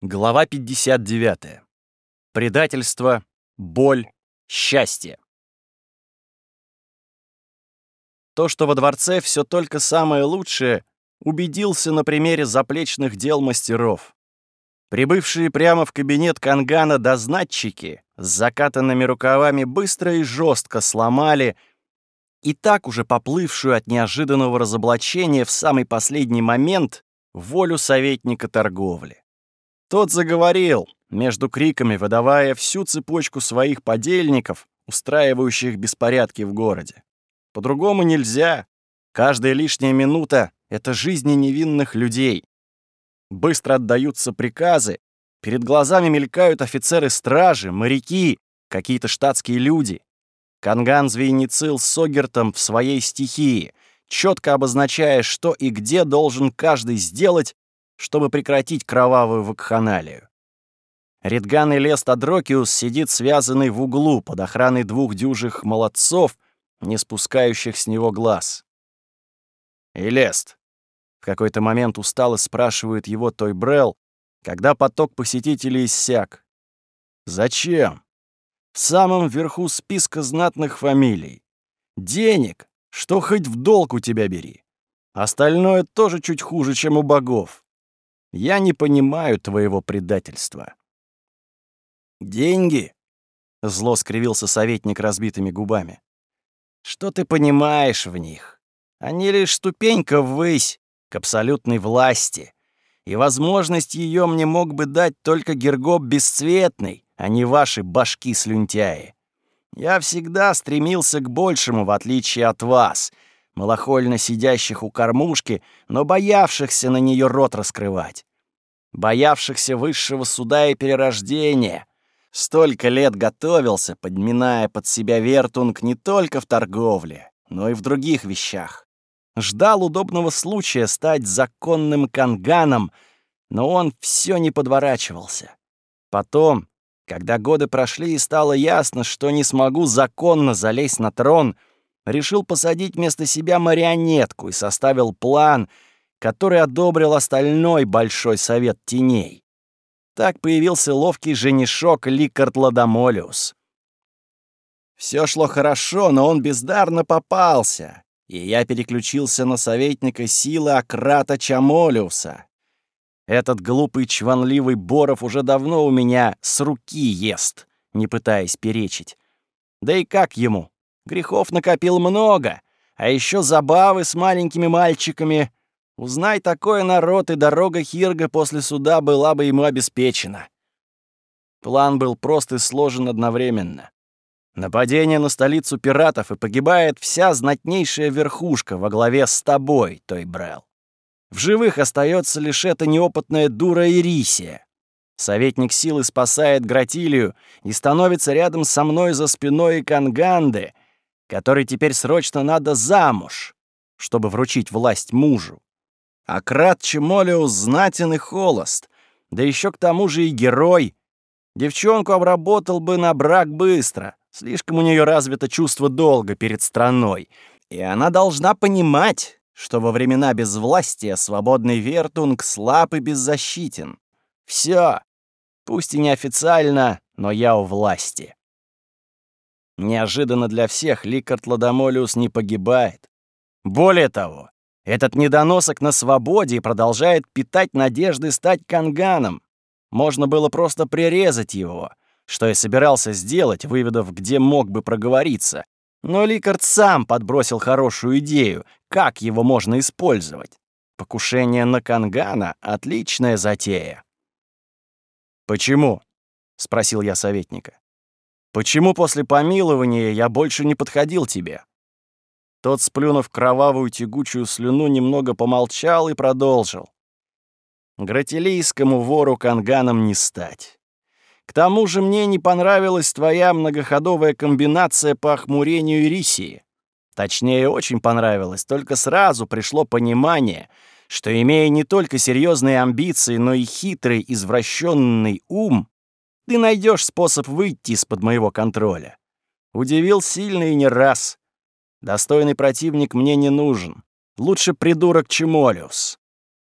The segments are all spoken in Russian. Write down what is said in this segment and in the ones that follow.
Глава 59. Предательство, боль, счастье. То, что во дворце все только самое лучшее, убедился на примере заплечных дел мастеров. Прибывшие прямо в кабинет Кангана дознатчики с закатанными рукавами быстро и жестко сломали и так уже поплывшую от неожиданного разоблачения в самый последний момент волю советника торговли. Тот заговорил, между криками выдавая всю цепочку своих подельников, устраивающих беспорядки в городе. По-другому нельзя. Каждая лишняя минута — это жизни невинных людей. Быстро отдаются приказы, перед глазами мелькают офицеры стражи, моряки, какие-то штатские люди. Канган звенецил с Огертом в своей стихии, четко обозначая, что и где должен каждый сделать, чтобы прекратить кровавую вакханалию. Редган и Лест Адрокиус сидит связанный в углу под охраной двух дюжих молодцов, не спускающих с него глаз. «И Лест», — в какой-то момент устало спрашивает его Той Брелл, когда поток посетителей иссяк. «Зачем? В самом верху списка знатных фамилий. Денег, что хоть в долг у тебя бери. Остальное тоже чуть хуже, чем у богов. Я не понимаю твоего предательства». «Деньги?» — зло скривился советник разбитыми губами. «Что ты понимаешь в них? Они лишь ступенька ввысь к абсолютной власти, и возможность ее мне мог бы дать только Гергоб Бесцветный, а не ваши башки-слюнтяи. Я всегда стремился к большему, в отличие от вас, малохольно сидящих у кормушки, но боявшихся на нее рот раскрывать боявшихся высшего суда и перерождения. Столько лет готовился, подминая под себя Вертунг не только в торговле, но и в других вещах. Ждал удобного случая стать законным канганом, но он все не подворачивался. Потом, когда годы прошли и стало ясно, что не смогу законно залезть на трон, решил посадить вместо себя марионетку и составил план — который одобрил остальной Большой Совет Теней. Так появился ловкий женишок Ликард Ладомолиус. Все шло хорошо, но он бездарно попался, и я переключился на советника силы Акрата Чамолиуса. Этот глупый чванливый Боров уже давно у меня с руки ест, не пытаясь перечить. Да и как ему? Грехов накопил много, а еще забавы с маленькими мальчиками — Узнай такое народ, и дорога Хирга после суда была бы ему обеспечена. План был прост и сложен одновременно. Нападение на столицу пиратов, и погибает вся знатнейшая верхушка во главе с тобой, Той Брел. В живых остается лишь эта неопытная дура Ирисия. Советник силы спасает Гратилию и становится рядом со мной за спиной Канганды, который теперь срочно надо замуж, чтобы вручить власть мужу. А Крат Чемолиус знатен и холост, да еще к тому же и герой. Девчонку обработал бы на брак быстро, слишком у нее развито чувство долга перед страной, и она должна понимать, что во времена безвластия свободный Вертунг слаб и беззащитен. Все, пусть и неофициально, но я у власти. Неожиданно для всех Ликард Ладомолиус не погибает. Более того, этот недоносок на свободе продолжает питать надежды стать канганом. Можно было просто прирезать его, что я собирался сделать, выведав, где мог бы проговориться. Но Ликард сам подбросил хорошую идею, как его можно использовать. Покушение на Кангана — отличная затея. «Почему?» — спросил я советника. «Почему после помилования я больше не подходил тебе?» Тот, сплюнув кровавую тягучую слюну, немного помолчал и продолжил. Гратилийскому вору канганом не стать. К тому же мне не понравилась твоя многоходовая комбинация по охмурению Ирисии. Точнее, очень понравилось, только сразу пришло понимание, что, имея не только серьезные амбиции, но и хитрый, извращенный ум, ты найдешь способ выйти из-под моего контроля. Удивил сильно и не раз. Достойный противник мне не нужен. Лучше придурок Чемолиус.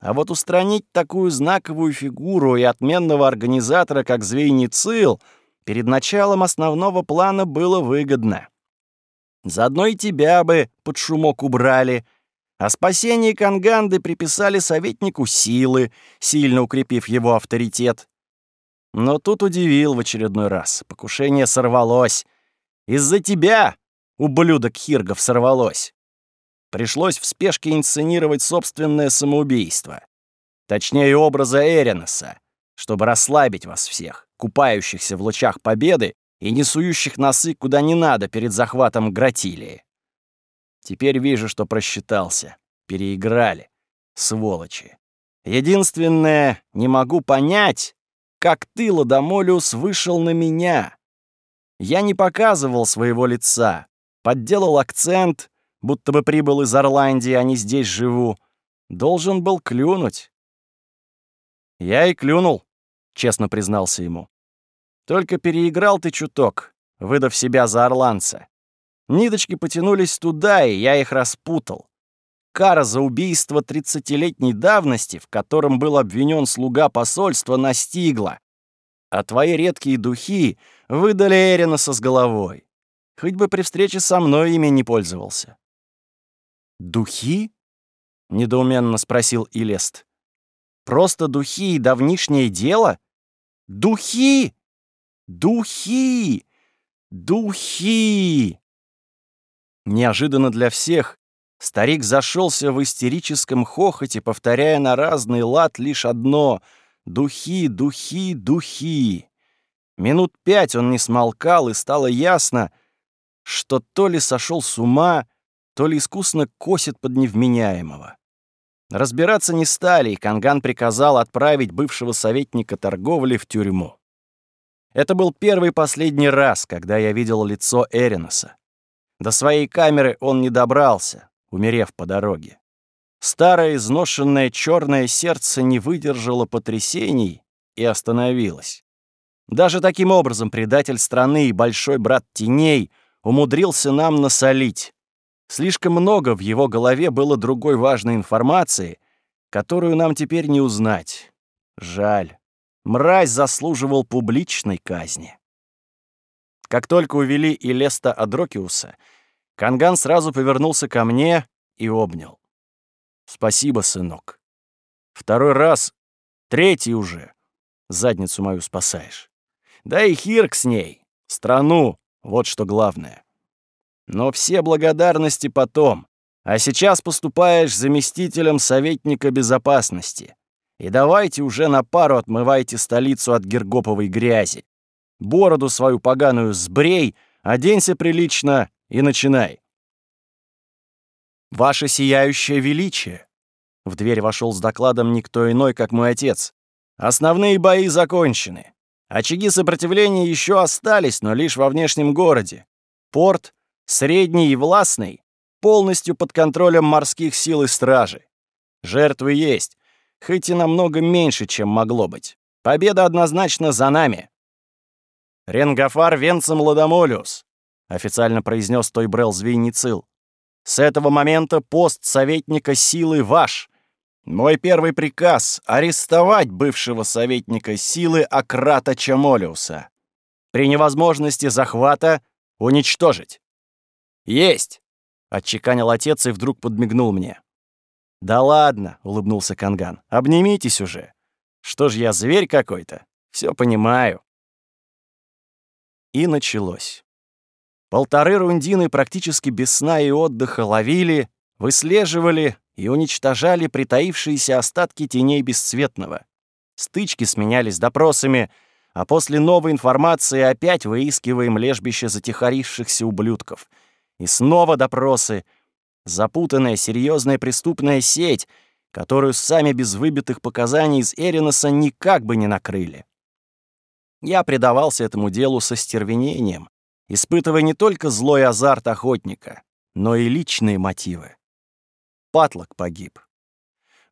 А вот устранить такую знаковую фигуру и отменного организатора, как Звейницил, перед началом основного плана было выгодно. Заодно и тебя бы под шумок убрали, а спасение Канганды приписали советнику силы, сильно укрепив его авторитет. Но тут удивил в очередной раз. Покушение сорвалось. Из-за тебя, ублюдок Хиргов, сорвалось. Пришлось в спешке инсценировать собственное самоубийство. Точнее, образа Эреноса, чтобы расслабить вас всех, купающихся в лучах победы и несующих носы куда не надо перед захватом Гратилии. Теперь вижу, что просчитался. Переиграли. Сволочи. Единственное, не могу понять, как ты, Ладомолиус, вышел на меня. Я не показывал своего лица, подделал акцент, будто бы прибыл из Орландии, а не здесь живу. Должен был клюнуть. Я и клюнул, честно признался ему. Только переиграл ты чуток, выдав себя за орландца. Ниточки потянулись туда, и я их распутал. Кара за убийство тридцатилетней давности, в котором был обвинен слуга посольства, настигла. А твои редкие духи выдали Эриноса с головой. Хоть бы при встрече со мной ими не пользовался. «Духи?» — недоуменно спросил Илест. «Просто духи и давнишнее дело? Духи! Духи! Духи!» Неожиданно для всех Старик зашелся в истерическом хохоте, повторяя на разный лад лишь одно — «Духи, духи, духи». Минут пять он не смолкал, и стало ясно, что то ли сошел с ума, то ли искусно косит под невменяемого. Разбираться не стали, и Канган приказал отправить бывшего советника торговли в тюрьму. Это был первый последний раз, когда я видел лицо Эриноса. До своей камеры он не добрался, умерев по дороге. Старое изношенное черное сердце не выдержало потрясений и остановилось. Даже таким образом предатель страны и большой брат теней умудрился нам насолить. Слишком много в его голове было другой важной информации, которую нам теперь не узнать. Жаль. Мразь заслуживал публичной казни. Как только увели Илеста Адрокиуса — Канган сразу повернулся ко мне и обнял. «Спасибо, сынок. Второй раз, третий уже, задницу мою спасаешь. Да и Хирк с ней, страну, вот что главное. Но все благодарности потом, а сейчас поступаешь заместителем советника безопасности. И давайте уже на пару отмывайте столицу от гергоповой грязи. Бороду свою поганую сбрей, оденься прилично и начинай. «Ваше сияющее величие!» В дверь вошел с докладом никто иной, как мой отец. «Основные бои закончены. Очаги сопротивления еще остались, но лишь во внешнем городе. Порт, средний и властный, полностью под контролем морских сил и стражи. Жертвы есть, хоть и намного меньше, чем могло быть. Победа однозначно за нами. Ренгафар Венцем Ладомолиус, официально произнес Тойбрел Звейницил. «С этого момента пост советника силы ваш. Мой первый приказ — арестовать бывшего советника силы Акрата Чамолиуса. При невозможности захвата уничтожить». «Есть!» — отчеканил отец и вдруг подмигнул мне. «Да ладно», — улыбнулся Канган, — «обнимитесь уже. Что ж я, зверь какой-то? Все понимаю». И началось. Полторы рундины практически без сна и отдыха ловили, выслеживали и уничтожали притаившиеся остатки теней бесцветного. Стычки сменялись допросами, а после новой информации опять выискиваем лежбище затихарившихся ублюдков. И снова допросы. Запутанная, серьезная преступная сеть, которую сами без выбитых показаний из Эриноса никак бы не накрыли. Я предавался этому делу со стервенением, испытывая не только злой азарт охотника, но и личные мотивы. Патлок погиб.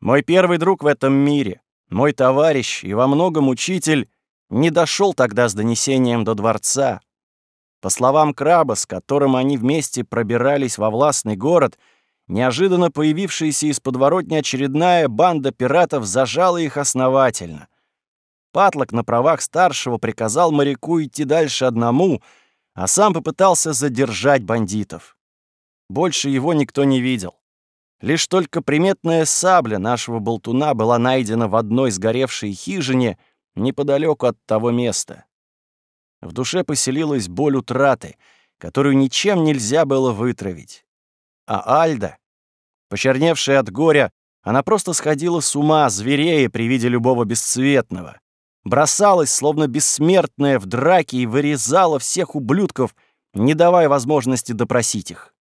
Мой первый друг в этом мире, мой товарищ и во многом учитель не дошел тогда с донесением до дворца. По словам краба, с которым они вместе пробирались во властный город, неожиданно появившаяся из подворотни очередная банда пиратов зажала их основательно. Патлок на правах старшего приказал моряку идти дальше одному, а сам попытался задержать бандитов. Больше его никто не видел. Лишь только приметная сабля нашего болтуна была найдена в одной сгоревшей хижине неподалеку от того места. В душе поселилась боль утраты, которую ничем нельзя было вытравить. А Альда, почерневшая от горя, она просто сходила с ума, зверея при виде любого бесцветного. Бросалась, словно бессмертная, в драке и вырезала всех ублюдков, не давая возможности допросить их.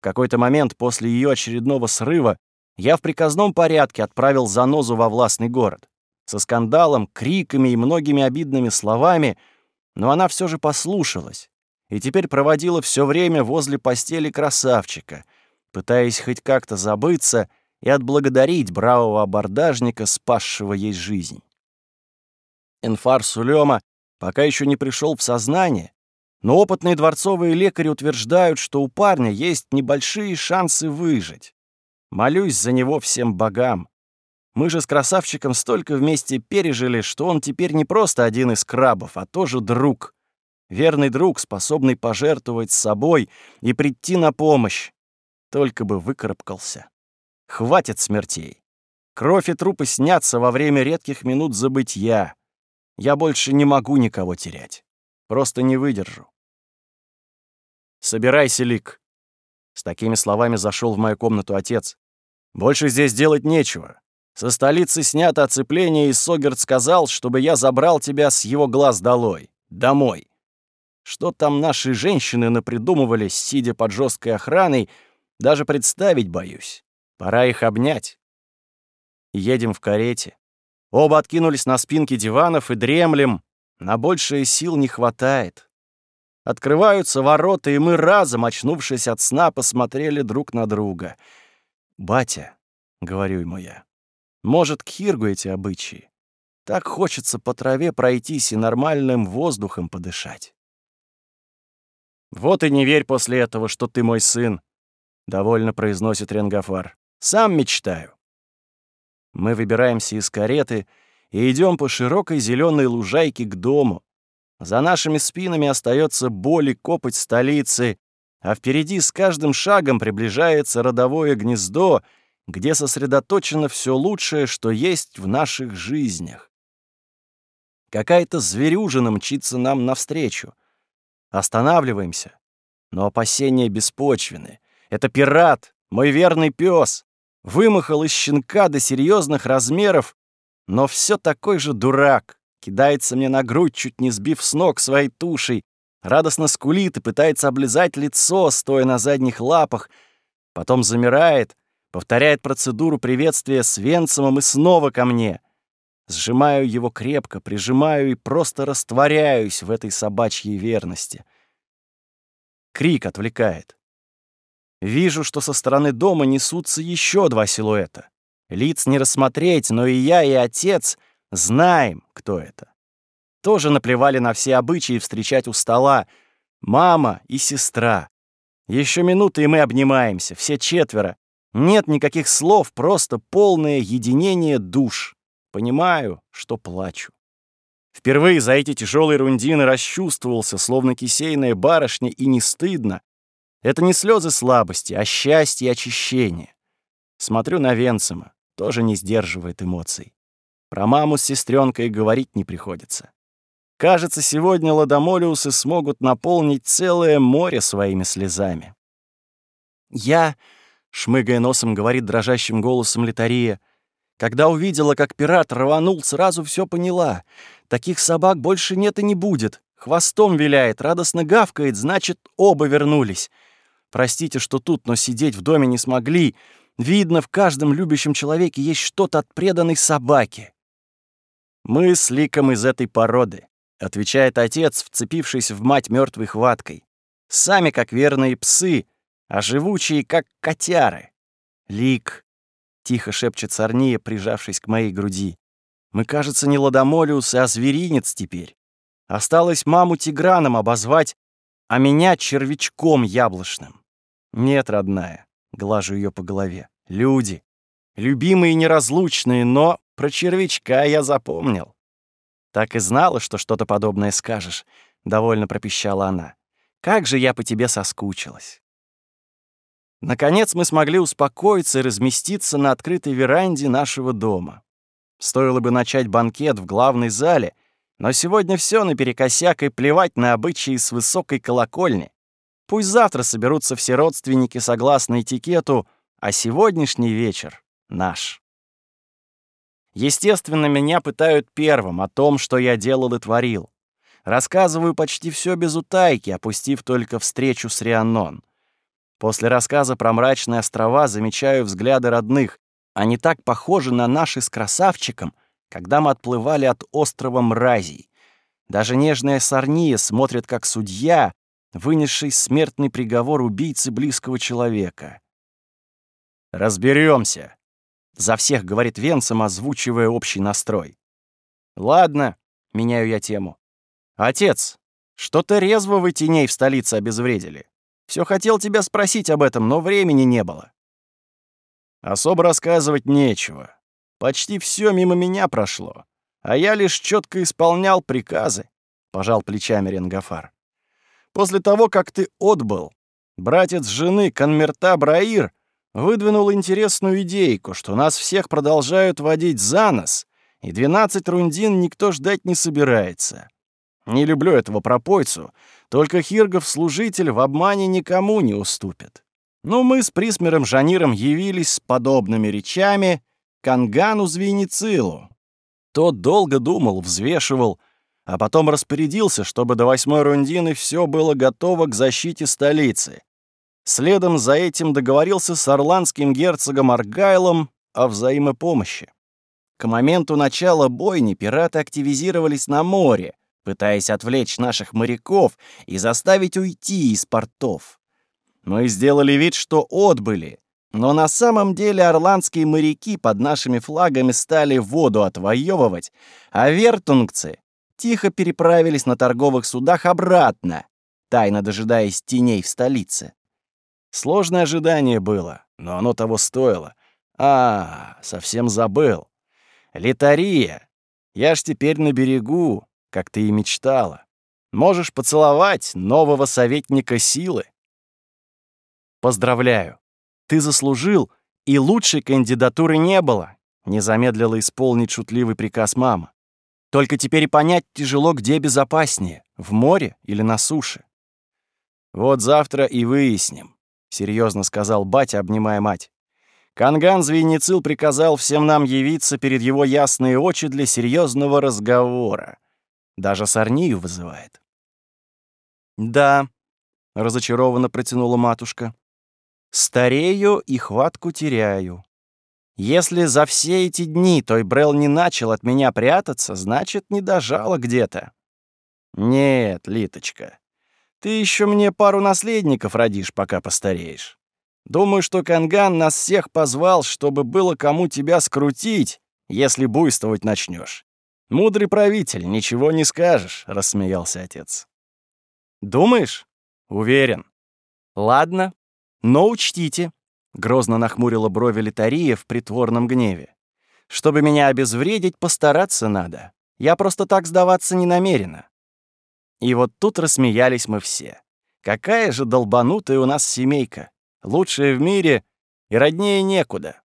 В какой-то момент после ее очередного срыва я в приказном порядке отправил занозу во властный город. Со скандалом, криками и многими обидными словами, но она все же послушалась и теперь проводила все время возле постели красавчика, пытаясь хоть как-то забыться и отблагодарить бравого абордажника, спасшего ей жизнь. Энфар Сулема пока еще не пришел в сознание, но опытные дворцовые лекари утверждают, что у парня есть небольшие шансы выжить. Молюсь за него всем богам. Мы же с красавчиком столько вместе пережили, что он теперь не просто один из крабов, а тоже друг. Верный друг, способный пожертвовать собой и прийти на помощь. Только бы выкарабкался. Хватит смертей. Кровь и трупы снятся во время редких минут забытья. Я больше не могу никого терять. Просто не выдержу. «Собирайся, Лик!» С такими словами зашел в мою комнату отец. «Больше здесь делать нечего. Со столицы снято оцепление, и Согерт сказал, чтобы я забрал тебя с его глаз долой. Домой. Что там наши женщины напридумывали, сидя под жесткой охраной, даже представить боюсь. Пора их обнять. Едем в карете. Оба откинулись на спинки диванов и дремлем. На большее сил не хватает. Открываются ворота, и мы разом, очнувшись от сна, посмотрели друг на друга. «Батя», — говорю ему я, — «может, к Хиргу эти обычаи? Так хочется по траве пройтись и нормальным воздухом подышать». «Вот и не верь после этого, что ты мой сын», — довольно произносит Ренгафар. «Сам мечтаю». Мы выбираемся из кареты и идем по широкой зеленой лужайке к дому, за нашими спинами остается боль и копоть столицы, а впереди с каждым шагом приближается родовое гнездо, где сосредоточено все лучшее, что есть в наших жизнях. Какая-то зверюжина мчится нам навстречу. Останавливаемся, но опасения беспочвены. Это пират, мой верный пес, вымахал из щенка до серьезных размеров, но все такой же дурак кидается мне на грудь, чуть не сбив с ног своей тушей, радостно скулит и пытается облизать лицо, стоя на задних лапах, потом замирает, повторяет процедуру приветствия с Венцемом и снова ко мне. Сжимаю его крепко, прижимаю и просто растворяюсь в этой собачьей верности. Крик отвлекает. Вижу, что со стороны дома несутся еще два силуэта. Лиц не рассмотреть, но и я, и отец — Знаем, кто это. Тоже наплевали на все обычаи встречать у стола. Мама и сестра. Еще минуты, и мы обнимаемся, все четверо. Нет никаких слов, просто полное единение душ. Понимаю, что плачу. Впервые за эти тяжелые рундины расчувствовался, словно кисейная барышня, и не стыдно. Это не слезы слабости, а счастье и очищение. Смотрю на Венцима, тоже не сдерживает эмоций. Про маму с сестренкой говорить не приходится. Кажется, сегодня ладомолиусы смогут наполнить целое море своими слезами. «Я», — шмыгая носом, говорит дрожащим голосом Литария, «когда увидела, как пират рванул, сразу все поняла. Таких собак больше нет и не будет. Хвостом виляет, радостно гавкает, значит, оба вернулись. Простите, что тут, но сидеть в доме не смогли. Видно, в каждом любящем человеке есть что-то от преданной собаки. «Мы с ликом из этой породы», — отвечает отец, вцепившись в мать мертвой хваткой. «Сами как верные псы, а живучие как котяры». «Лик», — тихо шепчет Сорния, прижавшись к моей груди. «Мы, кажется, не ладомолиусы, а зверинец теперь. Осталось маму тиграном обозвать, а меня червячком яблочным. Нет, родная, Глажу ее по голове. Люди. Любимые и неразлучные, но про червячка я запомнил. Так и знала, что что-то подобное скажешь, довольно пропищала она. Как же я по тебе соскучилась. Наконец мы смогли успокоиться и разместиться на открытой веранде нашего дома. Стоило бы начать банкет в главной зале, но сегодня все наперекосяк и плевать на обычаи с высокой колокольни. Пусть завтра соберутся все родственники согласно этикету, а сегодняшний вечер наш. Естественно, меня пытают первым о том, что я делал и творил. Рассказываю почти все без утайки, опустив только встречу с Рианнон. После рассказа про мрачные острова замечаю взгляды родных. Они так похожи на наши с красавчиком, когда мы отплывали от острова Мразий. Даже нежная Сарния смотрит как судья, вынесший смертный приговор убийцы близкого человека. Разберемся, за всех говорит Венцем, озвучивая общий настрой. «Ладно», — меняю я тему. «Отец, что-то резво вы теней в столице обезвредили. Все хотел тебя спросить об этом, но времени не было. Особо рассказывать нечего. Почти все мимо меня прошло, а я лишь четко исполнял приказы, пожал плечами Ренгафар. После того, как ты отбыл, братец жены Конмерта Браир выдвинул интересную идейку, что нас всех продолжают водить за нос, и 12 рундин никто ждать не собирается. Не люблю этого пропойцу, только Хиргов-служитель в обмане никому не уступит. Но мы с Присмером Жаниром явились с подобными речами к Ангану Звеницилу. Тот долго думал, взвешивал, а потом распорядился, чтобы до восьмой рундины все было готово к защите столицы. Следом за этим договорился с орландским герцогом Аргайлом о взаимопомощи. К моменту начала бойни пираты активизировались на море, пытаясь отвлечь наших моряков и заставить уйти из портов. Мы сделали вид, что отбыли, но на самом деле орландские моряки под нашими флагами стали воду отвоевывать, а вертунгцы тихо переправились на торговых судах обратно, тайно дожидаясь теней в столице. Сложное ожидание было, но оно того стоило. А, совсем забыл. Литария. Я ж теперь на берегу, как ты и мечтала. Можешь поцеловать нового советника силы. Поздравляю. Ты заслужил, и лучшей кандидатуры не было. Не замедлила исполнить шутливый приказ мама. Только теперь понять тяжело, где безопаснее, в море или на суше. Вот завтра и выясним, серьезно сказал батя, обнимая мать. Канган Звеницил приказал всем нам явиться перед его ясные очи для серьезного разговора. Даже Сорнию вызывает. «Да», — разочарованно протянула матушка, — «старею и хватку теряю. Если за все эти дни той Брел не начал от меня прятаться, значит, не дожала где-то». «Нет, Литочка, ты еще мне пару наследников родишь, пока постареешь. Думаю, что Канган нас всех позвал, чтобы было кому тебя скрутить, если буйствовать начнешь. «Мудрый правитель, ничего не скажешь», — рассмеялся отец. «Думаешь?» «Уверен». «Ладно, но учтите», — грозно нахмурила брови Литария в притворном гневе. «Чтобы меня обезвредить, постараться надо. Я просто так сдаваться не намерена». И вот тут рассмеялись мы все. Какая же долбанутая у нас семейка. Лучшая в мире и роднее некуда.